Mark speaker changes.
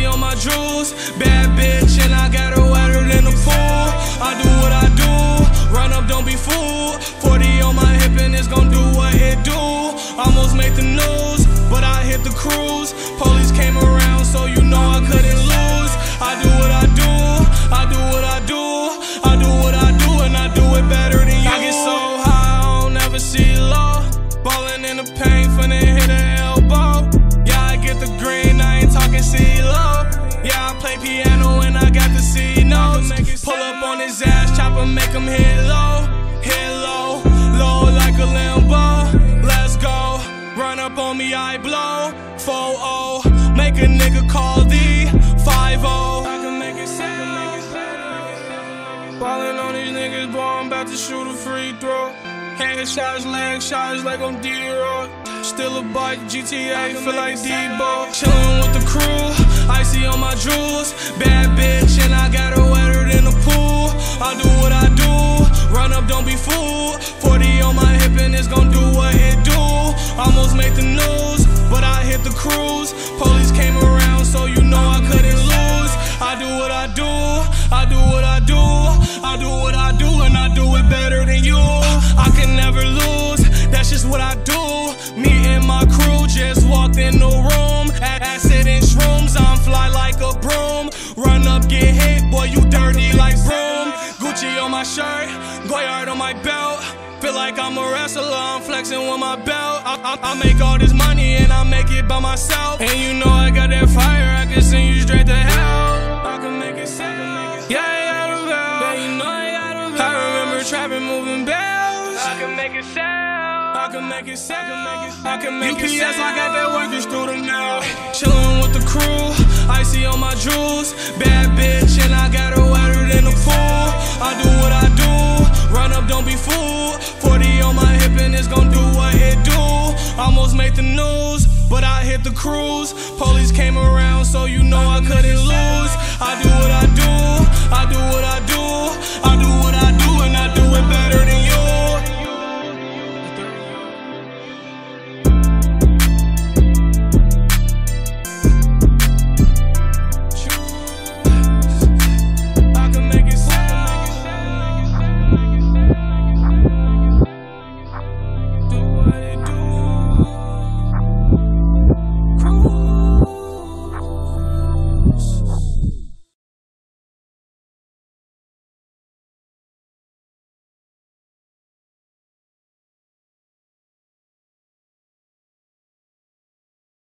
Speaker 1: Icy on my jewels. Bad bitch, and I got her wetter than the pool. I do what I do. Run up, don't be fooled. 40 on my hip, and it's gon' do what it do. Almost made the news, but I hit the cruise. Police came around, so you know I couldn't lose. I do what I do. I do what I do. I do what I do, and I do it better than you. I get so high, I don't ever see low. Ballin' in the paint, finna hit an elbow. Yeah, I get the green, I ain't talking CeeLo. Yeah, I play piano and I got the C notes. Pull up on his ass, chopper, make him hit low. Hit low, low like a limbo. Let's go. Run up on me, I blow. 4 Make a nigga call the 5 I can make it Ballin' on these niggas, boy, I'm about to shoot a free throw. Headshots, leg shots like I'm D-Roy. Still a bike, GTA, feel like Deebo. Chillin' with the crew, icy on my jewels. Bad bitch, and I got her wetter than the pool. I do what I do, run up, don't be fooled. 40 on my hip, and it's gon' do what it do. Almost made the news, but I hit the cruise. Police came around, so you know I couldn't lose. I do what I do, I do what I do. I do what I do, and I do it better than you. I can never lose, that's just what I do. Me and my crew just walked in the room. Acid and shrooms, I'm fly like a broom. Run up, get hit, boy, you dirty like broom. Gucci on my shirt, Goyard on my belt. Feel like I'm a wrestler, I'm flexing with my belt. I, I, I make all this money and I make it by myself. And you know I got that fire, I can send you straight to hell. I can make it sound. Yeah, I got a bell. Yeah, you know I got a. I remember trapping, it sound. I can make it sound. I can make it sound. UPS, I got that working through the now. Chillin' with the crew, icy on my jewels. Bad bitch, and I got her wetter than the pool. I do what I do. Run up, don't be fooled. 40 on my hip, and it's gon' do what it do. Almost made the news, but I hit the cruise. Police came around, so you know I couldn't lose. I do what I do. I do